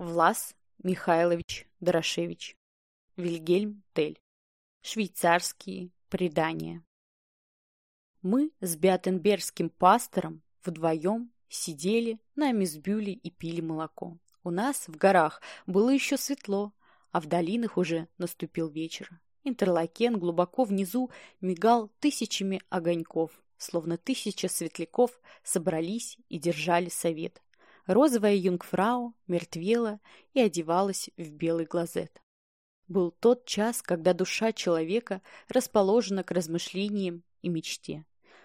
Влас Михайлович Дорошевич. Вильгельм Тель. Швейцарские предания. Мы с Беатенбергским пастором вдвоем сидели на мисбюле и пили молоко. У нас в горах было еще светло, а в долинах уже наступил вечер. Интерлакен глубоко внизу мигал тысячами огоньков, словно тысяча светляков собрались и держали совет. Розовая юнгфрау мертвела и одевалась в белый глазет. Был тот час, когда душа человека расположена к размышлениям и мечте.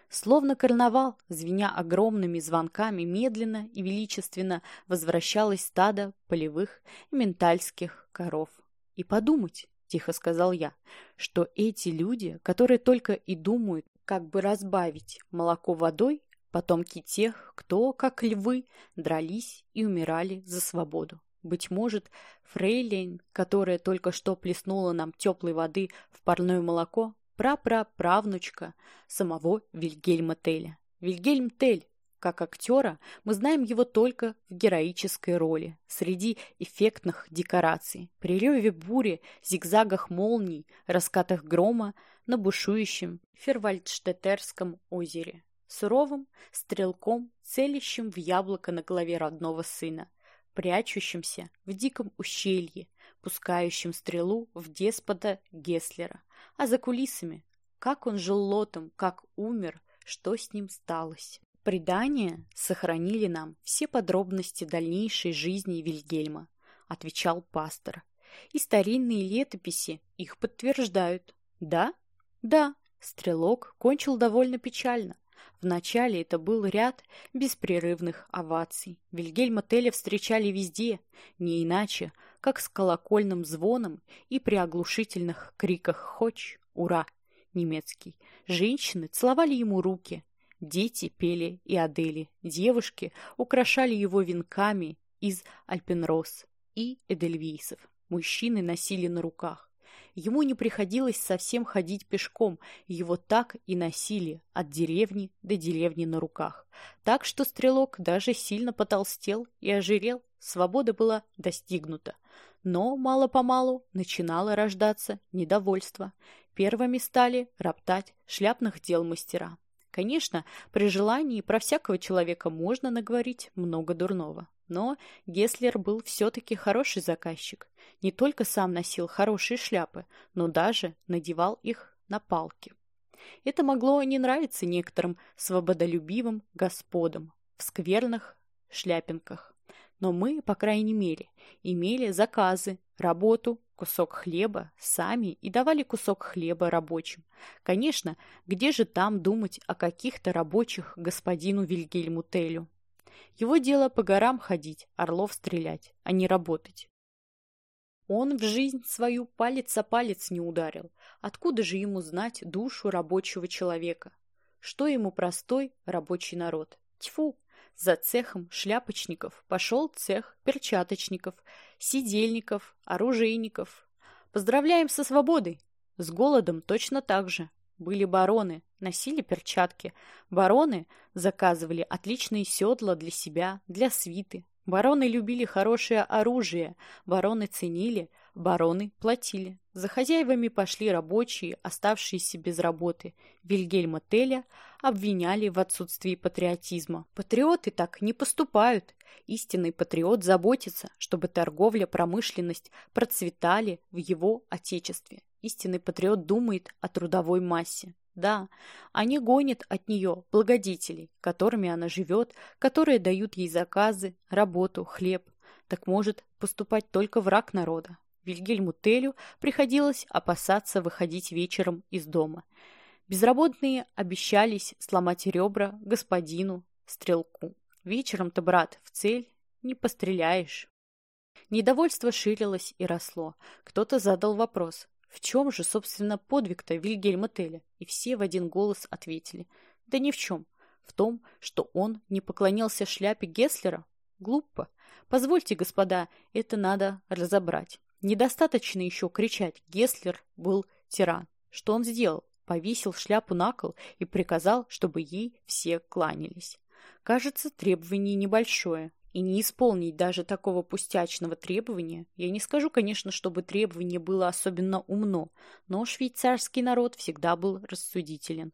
Словно карнавал, звеня огромными звонками, медленно и величественно возвращалось стадо полевых и ментальских коров. И подумать, — тихо сказал я, — что эти люди, которые только и думают, как бы разбавить молоко водой, потомки тех, кто, как львы, дрались и умирали за свободу. Быть может, фрейлин, которая только что плеснула нам теплой воды в парное молоко, прапраправнучка самого Вильгельма Теля. Вильгельм Тель, как актера, мы знаем его только в героической роли, среди эффектных декораций, при реве бури, зигзагах молний, раскатах грома на бушующем Фервальдштеттерском озере, суровым стрелком, целящим в яблоко на голове родного сына, прячущимся в диком ущелье, пускающим стрелу в деспота Геслера, а за кулисами, как он жил лотом, как умер, что с ним сталось. Предания сохранили нам все подробности дальнейшей жизни Вильгельма, отвечал пастор. И старинные летописи их подтверждают. Да? Да, стрелок кончил довольно печально. Вначале это был ряд беспрерывных оваций. Вильгельма Теля встречали везде, не иначе, как с колокольным звоном и при оглушительных криках «Хоч! Ура!» немецкий. Женщины целовали ему руки, дети пели и Адели, девушки украшали его венками из альпенроз и эдельвейсов. Мужчины носили на руках. Ему не приходилось совсем ходить пешком, его так и носили от деревни до деревни на руках. Так что стрелок даже сильно потолстел и ожирел, свобода была достигнута. Но мало-помалу начинало рождаться недовольство. Первыми стали роптать шляпных дел мастера. Конечно, при желании про всякого человека можно наговорить много дурного. Но Геслер был все-таки хороший заказчик. Не только сам носил хорошие шляпы, но даже надевал их на палки. Это могло не нравиться некоторым свободолюбивым господам в скверных шляпинках. Но мы, по крайней мере, имели заказы, работу, кусок хлеба сами и давали кусок хлеба рабочим. Конечно, где же там думать о каких-то рабочих господину Вильгельму Телю? Его дело по горам ходить, орлов стрелять, а не работать. Он в жизнь свою палец о палец не ударил. Откуда же ему знать душу рабочего человека? Что ему простой рабочий народ? Тьфу! За цехом шляпочников пошел цех перчаточников, сидельников, оружейников. Поздравляем со свободой! С голодом точно так же. Были бароны, носили перчатки. Бароны заказывали отличные седла для себя, для свиты. Бароны любили хорошее оружие, бароны ценили, бароны платили. За хозяевами пошли рабочие, оставшиеся без работы. Вильгельма Теля обвиняли в отсутствии патриотизма. Патриоты так не поступают. Истинный патриот заботится, чтобы торговля, промышленность процветали в его отечестве. Истинный патриот думает о трудовой массе. Да, они гонят от нее благодетелей, которыми она живет, которые дают ей заказы, работу, хлеб. Так может поступать только враг народа. Вильгельму Телю приходилось опасаться выходить вечером из дома. Безработные обещались сломать ребра господину Стрелку. Вечером-то, брат, в цель не постреляешь. Недовольство ширилось и росло. Кто-то задал вопрос. В чем же, собственно, подвиг-то Вильгельма Теля? И все в один голос ответили. Да ни в чем. В том, что он не поклонился шляпе Гесслера? Глупо. Позвольте, господа, это надо разобрать. Недостаточно еще кричать «Гесслер был тиран». Что он сделал? Повесил шляпу на кол и приказал, чтобы ей все кланялись. Кажется, требование небольшое. И не исполнить даже такого пустячного требования, я не скажу, конечно, чтобы требование было особенно умно, но швейцарский народ всегда был рассудителен.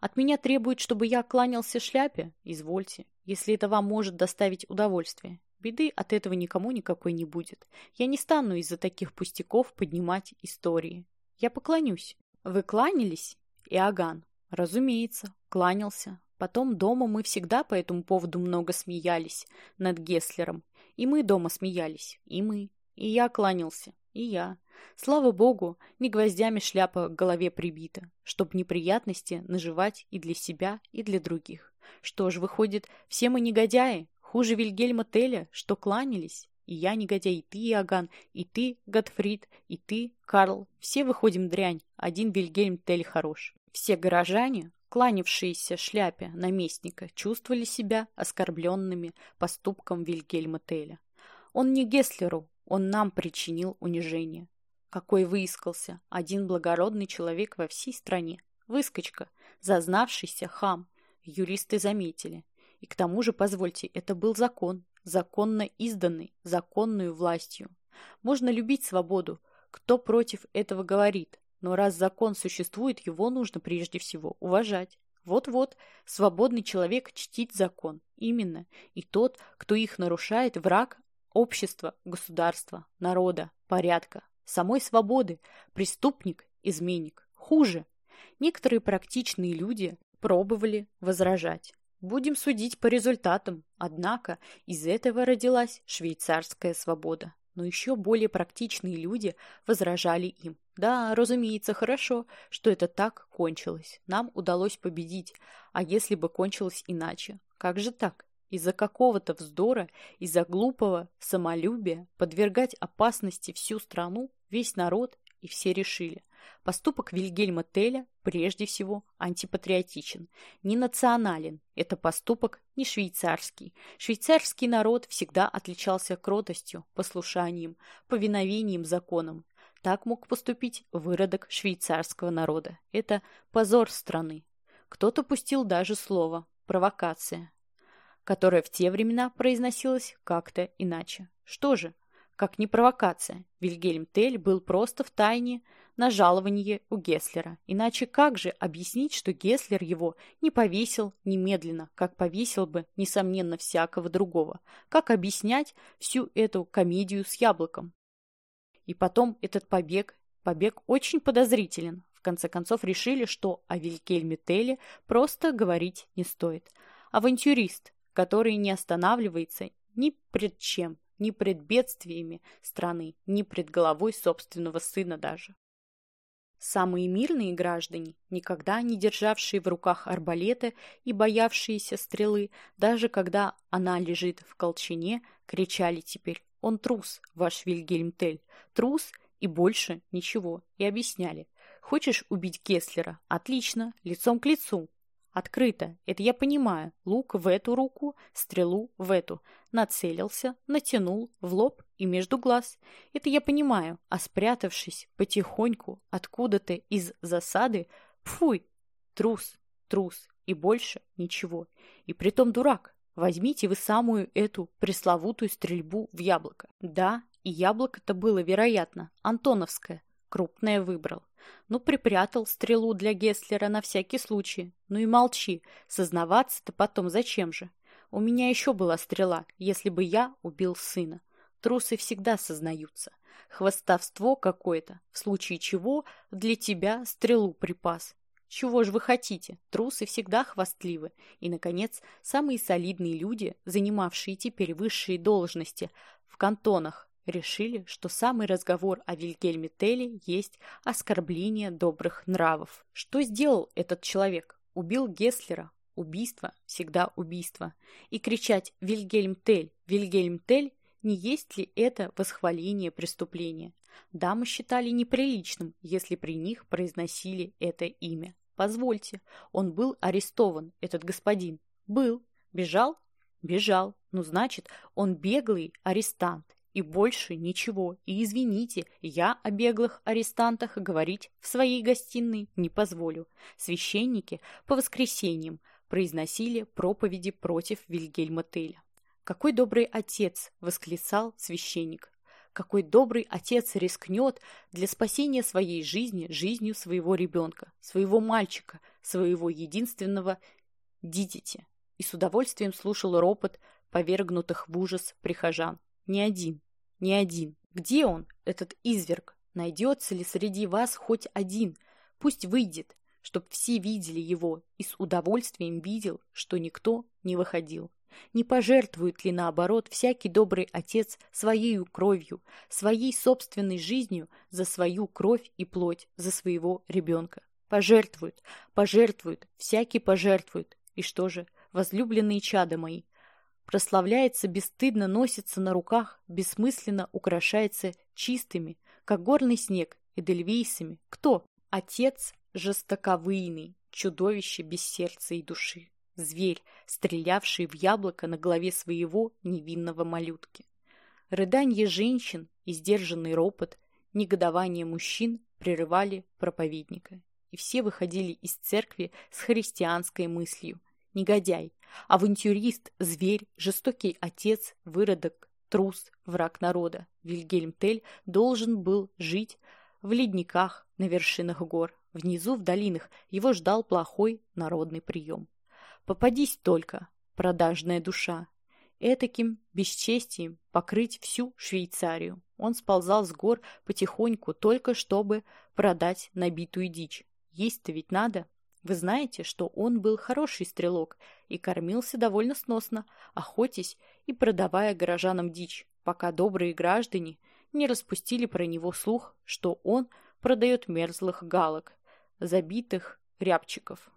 От меня требуют, чтобы я кланялся шляпе? Извольте, если это вам может доставить удовольствие. Беды от этого никому никакой не будет. Я не стану из-за таких пустяков поднимать истории. Я поклонюсь. Вы кланялись? Иоганн. Разумеется, кланялся. Потом дома мы всегда по этому поводу много смеялись над Гесслером. И мы дома смеялись. И мы. И я кланялся. И я. Слава богу, не гвоздями шляпа к голове прибита, чтоб неприятности наживать и для себя, и для других. Что ж, выходит, все мы негодяи, хуже Вильгельма Теля, что кланялись. И я негодяй, и ты, Иоганн, и ты, Готфрид, и ты, Карл. Все выходим дрянь, один Вильгельм Тель хорош. Все горожане, кланявшиеся шляпе наместника, чувствовали себя оскорбленными поступком Вильгельма Теля. Он не Гесслеру, он нам причинил унижение. Какой выискался один благородный человек во всей стране. Выскочка, зазнавшийся хам. Юристы заметили. И к тому же, позвольте, это был закон, законно изданный, законную властью. Можно любить свободу. Кто против этого говорит? Но раз закон существует, его нужно прежде всего уважать. Вот-вот, свободный человек чтит закон. Именно. И тот, кто их нарушает, враг общества, государства, народа, порядка, самой свободы, преступник, изменник. Хуже. Некоторые практичные люди пробовали возражать. Будем судить по результатам. Однако из этого родилась швейцарская свобода. Но еще более практичные люди возражали им. Да, разумеется, хорошо, что это так кончилось. Нам удалось победить. А если бы кончилось иначе? Как же так? Из-за какого-то вздора, из-за глупого самолюбия подвергать опасности всю страну, весь народ и все решили. Поступок Вильгельма Теля прежде всего антипатриотичен, не национален. Это поступок не швейцарский. Швейцарский народ всегда отличался кротостью, послушанием, повиновением законам. Так мог поступить выродок швейцарского народа. Это позор страны. Кто-то пустил даже слово «провокация», которое в те времена произносилось как-то иначе. Что же, как не провокация, Вильгельм Тель был просто в тайне на жалование у Гесслера. Иначе как же объяснить, что Гесслер его не повесил немедленно, как повесил бы, несомненно, всякого другого? Как объяснять всю эту комедию с яблоком? И потом этот побег, побег очень подозрителен. В конце концов решили, что о Вильгельме Телле просто говорить не стоит. Авантюрист, который не останавливается ни пред чем, ни пред бедствиями страны, ни пред головой собственного сына даже. Самые мирные граждане, никогда не державшие в руках арбалеты и боявшиеся стрелы, даже когда она лежит в колчине, кричали теперь «Он трус, ваш Вильгельм Тель, трус и больше ничего», и объясняли «Хочешь убить Гесслера? Отлично, лицом к лицу, Открыто. Это я понимаю. Лук в эту руку, стрелу в эту. Нацелился, натянул, в лоб и между глаз. Это я понимаю. А спрятавшись потихоньку откуда-то из засады, пфуй, трус, трус и больше ничего. И притом дурак. Возьмите вы самую эту пресловутую стрельбу в яблоко. Да, и яблоко-то было, вероятно, антоновское. Крупное выбрал. Ну, припрятал стрелу для Гесслера на всякий случай. Ну и молчи. Сознаваться-то потом зачем же? У меня еще была стрела, если бы я убил сына. Трусы всегда сознаются. Хвостовство какое-то, в случае чего для тебя стрелу припас. Чего же вы хотите? Трусы всегда хвастливы. И, наконец, самые солидные люди, занимавшие теперь высшие должности в кантонах, решили, что самый разговор о Вильгельме Телле есть оскорбление добрых нравов. Что сделал этот человек? Убил Гесслера. Убийство всегда убийство. И кричать «Вильгельм Тель! Вильгельм Тель!» не есть ли это восхваление преступления? Дамы считали неприличным, если при них произносили это имя. Позвольте, он был арестован, этот господин. Был. Бежал? Бежал. Ну, значит, он беглый арестант. И больше ничего. И извините, я о беглых арестантах говорить в своей гостиной не позволю. Священники по воскресеньям произносили проповеди против Вильгельма Теля. Какой добрый отец, восклицал священник. Какой добрый отец рискнет для спасения своей жизни жизнью своего ребенка, своего мальчика, своего единственного дитяти. И с удовольствием слушал ропот повергнутых в ужас прихожан. Ни один, ни один. Где он, этот изверг? Найдется ли среди вас хоть один? Пусть выйдет, чтоб все видели его и с удовольствием видел, что никто не выходил. Не пожертвует ли, наоборот, всякий добрый отец своей кровью, своей собственной жизнью за свою кровь и плоть, за своего ребенка? Пожертвует, пожертвует, всякий пожертвует. И что же, возлюбленные чада мои, прославляется, бесстыдно носится на руках, бессмысленно украшается чистыми, как горный снег, эдельвейсами. Кто? Отец жестоковыйный, чудовище без сердца и души зверь, стрелявший в яблоко на голове своего невинного малютки. Рыданье женщин и сдержанный ропот, негодование мужчин прерывали проповедника. И все выходили из церкви с христианской мыслью. Негодяй, авантюрист, зверь, жестокий отец, выродок, трус, враг народа. Вильгельм Тель должен был жить в ледниках на вершинах гор. Внизу, в долинах, его ждал плохой народный прием. Попадись только, продажная душа. Этаким бесчестием покрыть всю Швейцарию. Он сползал с гор потихоньку, только чтобы продать набитую дичь. Есть-то ведь надо. Вы знаете, что он был хороший стрелок и кормился довольно сносно, охотясь и продавая горожанам дичь, пока добрые граждане не распустили про него слух, что он продает мерзлых галок, забитых рябчиков.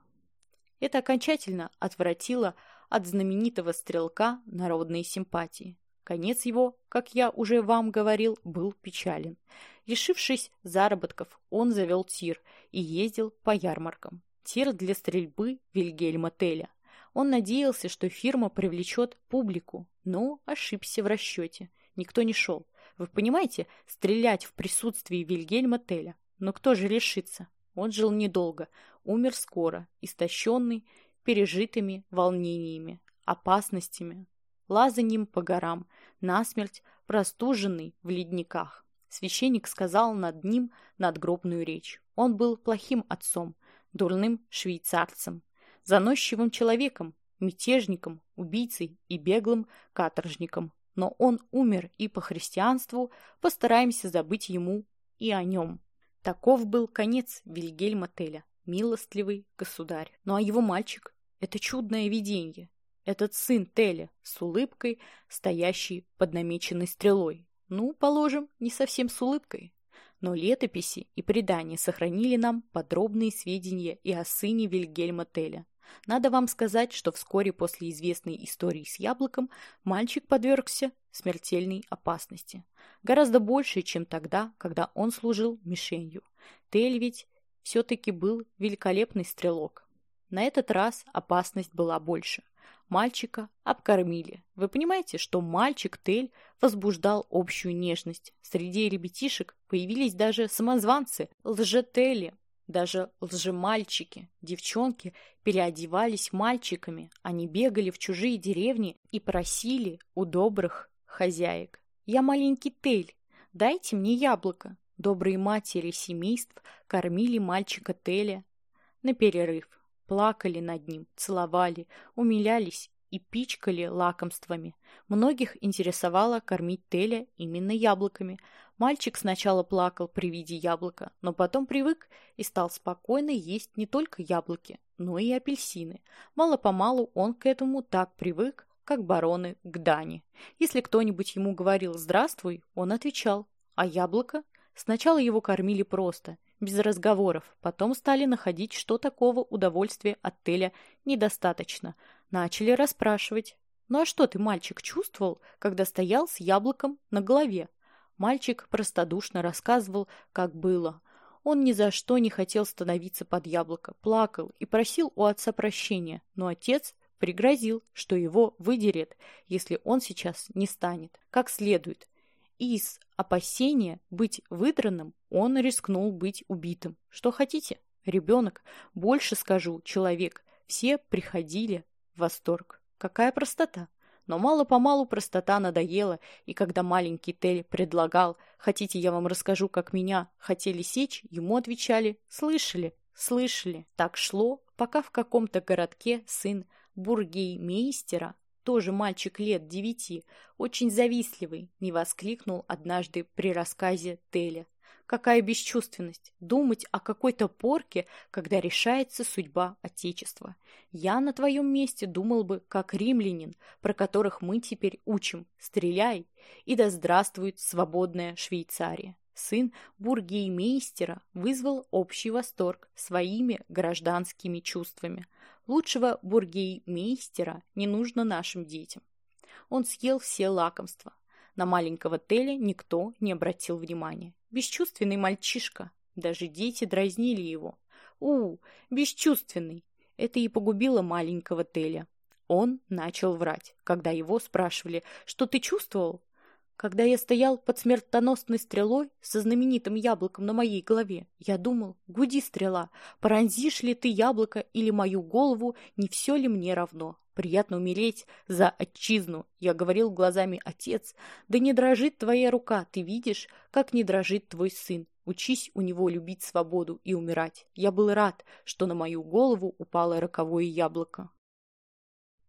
Это окончательно отвратило от знаменитого стрелка народные симпатии. Конец его, как я уже вам говорил, был печален. Лишившись заработков, он завел тир и ездил по ярмаркам. Тир для стрельбы Вильгельма Теля. Он надеялся, что фирма привлечет публику, но ошибся в расчете. Никто не шел. Вы понимаете, стрелять в присутствии Вильгельма Теля. Но кто же решится? Он жил недолго, умер скоро, истощенный пережитыми волнениями, опасностями, лазаньем по горам, насмерть простуженный в ледниках. Священник сказал над ним надгробную речь. Он был плохим отцом, дурным швейцарцем, заносчивым человеком, мятежником, убийцей и беглым каторжником. Но он умер, и по христианству постараемся забыть ему и о нем. Таков был конец Вильгельма Теля, милостливый государь. Ну а его мальчик — это чудное видение. Этот сын Теля с улыбкой, стоящий под намеченной стрелой. Ну, положим, не совсем с улыбкой. Но летописи и предания сохранили нам подробные сведения и о сыне Вильгельма Теля. Надо вам сказать, что вскоре после известной истории с яблоком мальчик подвергся смертельной опасности. Гораздо больше, чем тогда, когда он служил мишенью. Тель ведь все-таки был великолепный стрелок. На этот раз опасность была больше. Мальчика обкормили. Вы понимаете, что мальчик Тель возбуждал общую нежность. Среди ребятишек появились даже самозванцы, лжетели, даже лжемальчики, девчонки переодевались мальчиками, они бегали в чужие деревни и просили у добрых хозяек. «Я маленький Тель, дайте мне яблоко». Добрые матери семейств кормили мальчика Теля на перерыв, плакали над ним, целовали, умилялись и пичкали лакомствами. Многих интересовало кормить Теля именно яблоками, Мальчик сначала плакал при виде яблока, но потом привык и стал спокойно есть не только яблоки, но и апельсины. Мало-помалу он к этому так привык, как бароны к Дане. Если кто-нибудь ему говорил «здравствуй», он отвечал «а яблоко?» Сначала его кормили просто, без разговоров, потом стали находить, что такого удовольствия от Теля недостаточно. Начали расспрашивать «Ну а что ты, мальчик, чувствовал, когда стоял с яблоком на голове?» Мальчик простодушно рассказывал, как было. Он ни за что не хотел становиться под яблоко, плакал и просил у отца прощения, но отец пригрозил, что его выдерет, если он сейчас не станет, как следует. Из опасения быть выдранным он рискнул быть убитым. Что хотите? Ребенок, больше скажу, человек. Все приходили в восторг. Какая простота! Но мало-помалу простота надоела, и когда маленький Тель предлагал «Хотите, я вам расскажу, как меня хотели сечь?», ему отвечали «Слышали, слышали». Так шло, пока в каком-то городке сын бургеймейстера, тоже мальчик лет девяти, очень завистливый, не воскликнул однажды при рассказе Теля. Какая бесчувственность! Думать о какой-то порке, когда решается судьба Отечества. Я на твоем месте думал бы, как римлянин, про которых мы теперь учим. Стреляй! И да здравствует свободная Швейцария! Сын бургеймейстера вызвал общий восторг своими гражданскими чувствами. Лучшего бургеймейстера не нужно нашим детям. Он съел все лакомства. На маленького Теля никто не обратил внимания. Бесчувственный мальчишка. Даже дети дразнили его. У, бесчувственный. Это и погубило маленького Теля. Он начал врать, когда его спрашивали, что ты чувствовал? Когда я стоял под смертоносной стрелой со знаменитым яблоком на моей голове, я думал, гуди стрела, поранзишь ли ты яблоко или мою голову, не все ли мне равно? Приятно умереть за отчизну, я говорил глазами отец. Да не дрожит твоя рука, ты видишь, как не дрожит твой сын. Учись у него любить свободу и умирать. Я был рад, что на мою голову упало роковое яблоко.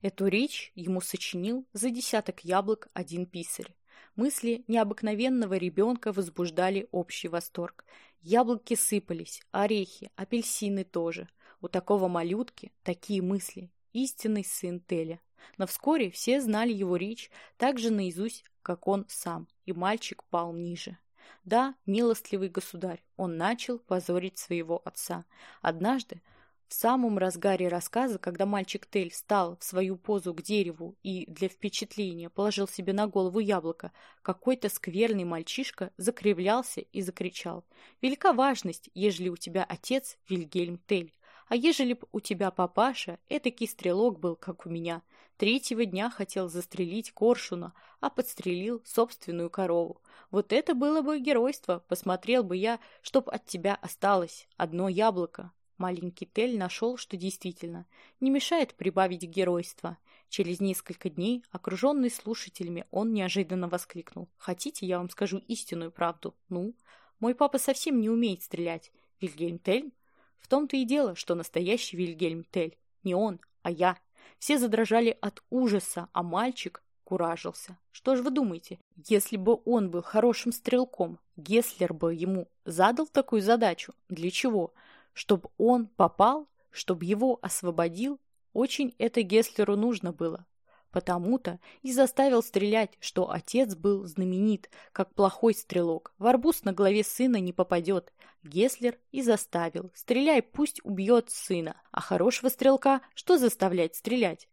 Эту речь ему сочинил за десяток яблок один писарь. Мысли необыкновенного ребенка возбуждали общий восторг. Яблоки сыпались, орехи, апельсины тоже. У такого малютки такие мысли. Истинный сын Теля. Но вскоре все знали его речь так же наизусть, как он сам, и мальчик пал ниже. Да, милостливый государь, он начал позорить своего отца. Однажды в самом разгаре рассказа, когда мальчик Тель встал в свою позу к дереву и для впечатления положил себе на голову яблоко, какой-то скверный мальчишка закривлялся и закричал. «Велика важность, ежели у тебя отец Вильгельм Тель, а ежели б у тебя папаша, этакий стрелок был, как у меня. Третьего дня хотел застрелить коршуна, а подстрелил собственную корову. Вот это было бы геройство, посмотрел бы я, чтоб от тебя осталось одно яблоко. Маленький Тель нашел, что действительно не мешает прибавить геройства. Через несколько дней, окруженный слушателями, он неожиданно воскликнул. «Хотите, я вам скажу истинную правду? Ну, мой папа совсем не умеет стрелять. Вильгельм Тель? В том-то и дело, что настоящий Вильгельм Тель. Не он, а я. Все задрожали от ужаса, а мальчик куражился. Что ж вы думаете, если бы он был хорошим стрелком, Гесслер бы ему задал такую задачу? Для чего? Чтобы он попал, чтобы его освободил, очень это Гесслеру нужно было. Потому-то и заставил стрелять, что отец был знаменит, как плохой стрелок. В арбуз на голове сына не попадет. Гесслер и заставил. Стреляй, пусть убьет сына. А хорошего стрелка что заставлять стрелять?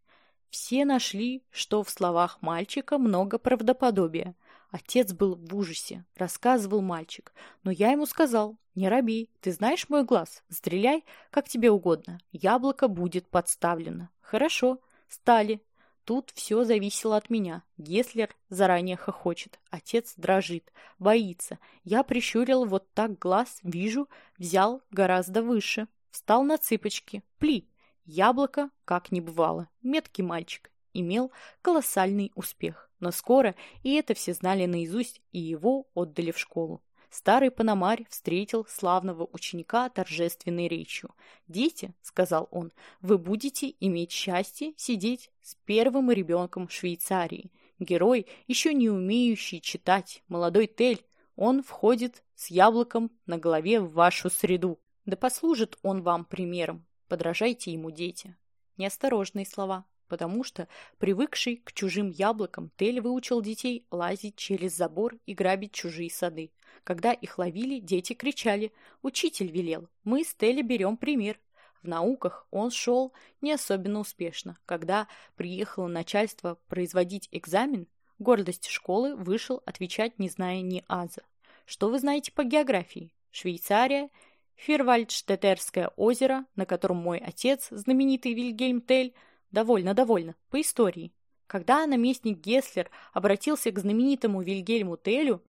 Все нашли, что в словах мальчика много правдоподобия. Отец был в ужасе, рассказывал мальчик. Но я ему сказал, не робей, ты знаешь мой глаз, стреляй, как тебе угодно. Яблоко будет подставлено. Хорошо, стали. Тут все зависело от меня. Геслер заранее хохочет. Отец дрожит, боится. Я прищурил вот так глаз, вижу, взял гораздо выше. Встал на цыпочки. Пли. Яблоко, как не бывало. Меткий мальчик. Имел колоссальный успех. Но скоро и это все знали наизусть, и его отдали в школу. Старый Пономарь встретил славного ученика торжественной речью. «Дети», — сказал он, — «вы будете иметь счастье сидеть с первым ребенком Швейцарии. Герой, еще не умеющий читать, молодой Тель, он входит с яблоком на голове в вашу среду. Да послужит он вам примером. Подражайте ему, дети». Неосторожные слова, потому что, привыкший к чужим яблокам, Тель выучил детей лазить через забор и грабить чужие сады. Когда их ловили, дети кричали «Учитель велел, мы с Телли берем пример». В науках он шел не особенно успешно. Когда приехало начальство производить экзамен, гордость школы вышел отвечать, не зная ни аза. Что вы знаете по географии? Швейцария, Фирвальдштеттерское озеро, на котором мой отец, знаменитый Вильгельм Тель, Довольно, довольно. По истории. Когда наместник Гесслер обратился к знаменитому Вильгельму Телю,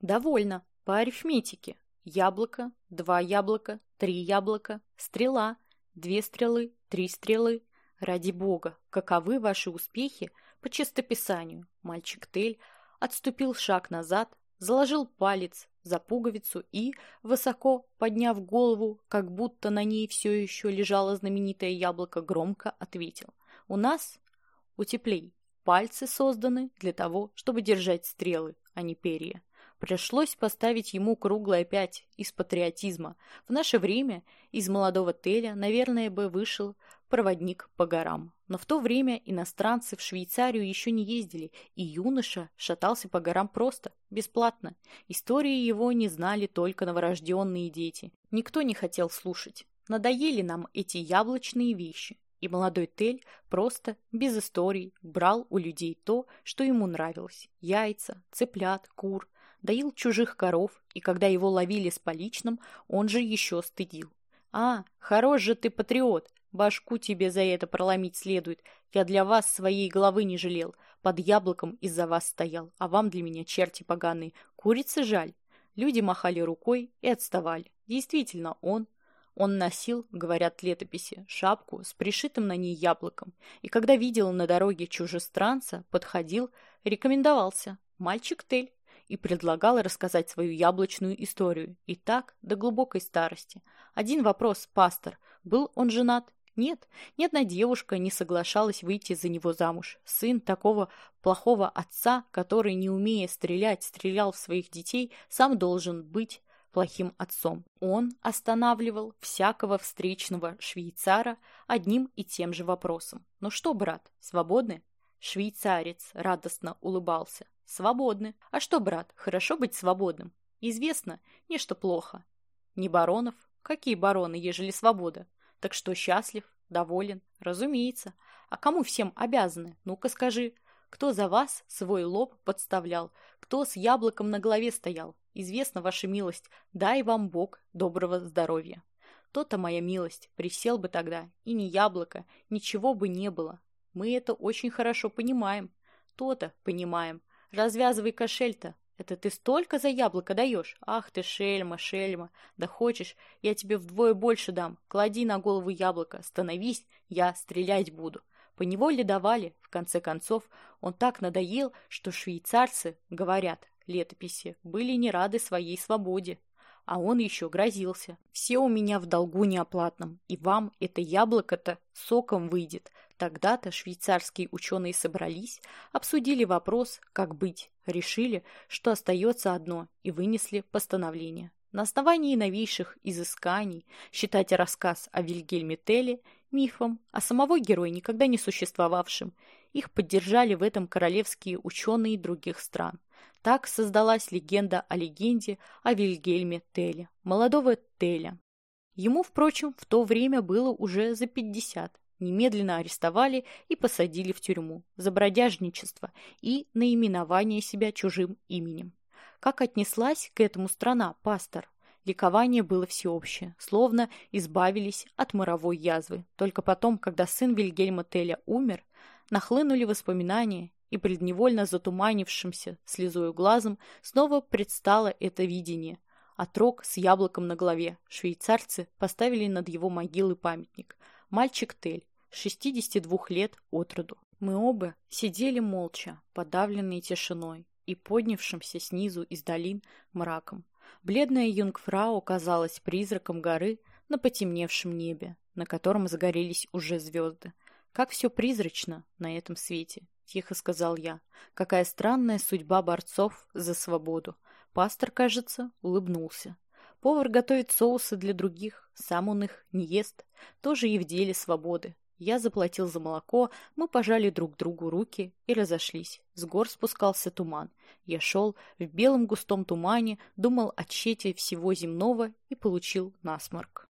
довольно. По арифметике. Яблоко, два яблока, три яблока, стрела, две стрелы, три стрелы. Ради бога, каковы ваши успехи по чистописанию. Мальчик Тель отступил шаг назад, заложил палец за пуговицу и, высоко подняв голову, как будто на ней все еще лежало знаменитое яблоко, громко ответил. «У нас, утеплей, пальцы созданы для того, чтобы держать стрелы, а не перья. Пришлось поставить ему круглое пять из патриотизма. В наше время из молодого Теля, наверное, бы вышел проводник по горам. Но в то время иностранцы в Швейцарию еще не ездили, и юноша шатался по горам просто, бесплатно. Истории его не знали только новорожденные дети. Никто не хотел слушать. Надоели нам эти яблочные вещи. И молодой Тель просто, без историй, брал у людей то, что ему нравилось. Яйца, цыплят, кур, доил чужих коров, и когда его ловили с поличным, он же еще стыдил. «А, хорош же ты патриот! Башку тебе за это проломить следует. Я для вас своей головы не жалел. Под яблоком из-за вас стоял, а вам для меня черти поганые. Курицы жаль». Люди махали рукой и отставали. Действительно, он... Он носил, говорят летописи, шапку с пришитым на ней яблоком, и когда видел на дороге чужестранца, подходил, рекомендовался. Мальчик Тель и предлагала рассказать свою яблочную историю. И так до глубокой старости. Один вопрос, пастор. Был он женат? Нет, ни одна девушка не соглашалась выйти за него замуж. Сын такого плохого отца, который, не умея стрелять, стрелял в своих детей, сам должен быть плохим отцом. Он останавливал всякого встречного швейцара одним и тем же вопросом. «Ну что, брат, свободны?» Швейцарец радостно улыбался. Свободны. А что, брат, хорошо быть свободным? Известно, нечто плохо. Не баронов? Какие бароны, ежели свобода? Так что, счастлив? Доволен? Разумеется. А кому всем обязаны? Ну-ка скажи. Кто за вас свой лоб подставлял? Кто с яблоком на голове стоял? Известно, ваша милость. Дай вам Бог доброго здоровья. То-то, моя милость, присел бы тогда, и ни яблоко, ничего бы не было. Мы это очень хорошо понимаем. То-то понимаем. Развязывай кошель-то. Это ты столько за яблоко даешь? Ах ты, шельма, шельма. Да хочешь, я тебе вдвое больше дам. Клади на голову яблоко. Становись, я стрелять буду. Поневоле давали. В конце концов, он так надоел, что швейцарцы, говорят, летописи, были не рады своей свободе. А он еще грозился. Все у меня в долгу неоплатном, и вам это яблоко-то соком выйдет. Тогда-то швейцарские ученые собрались, обсудили вопрос, как быть, решили, что остается одно, и вынесли постановление. На основании новейших изысканий считать рассказ о Вильгельме Телле мифом, а самого героя никогда не существовавшим. Их поддержали в этом королевские ученые других стран. Так создалась легенда о легенде о Вильгельме Телле, молодого Теля. Ему, впрочем, в то время было уже за пятьдесят немедленно арестовали и посадили в тюрьму за бродяжничество и наименование себя чужим именем. Как отнеслась к этому страна, пастор? Ликование было всеобщее, словно избавились от моровой язвы. Только потом, когда сын Вильгельма Теля умер, нахлынули воспоминания, и пред невольно затуманившимся слезою глазом снова предстало это видение. Отрок с яблоком на голове. Швейцарцы поставили над его могилой памятник. Мальчик Тель, 62 лет от роду. Мы оба сидели молча, подавленные тишиной и поднявшимся снизу из долин мраком. Бледная юнгфрау казалась призраком горы на потемневшем небе, на котором загорелись уже звезды. Как все призрачно на этом свете, тихо сказал я. Какая странная судьба борцов за свободу. Пастор, кажется, улыбнулся. Повар готовит соусы для других, сам он их не ест. Тоже и в деле свободы. Я заплатил за молоко, мы пожали друг другу руки и разошлись. С гор спускался туман. Я шел в белом густом тумане, думал о тщете всего земного и получил насморк.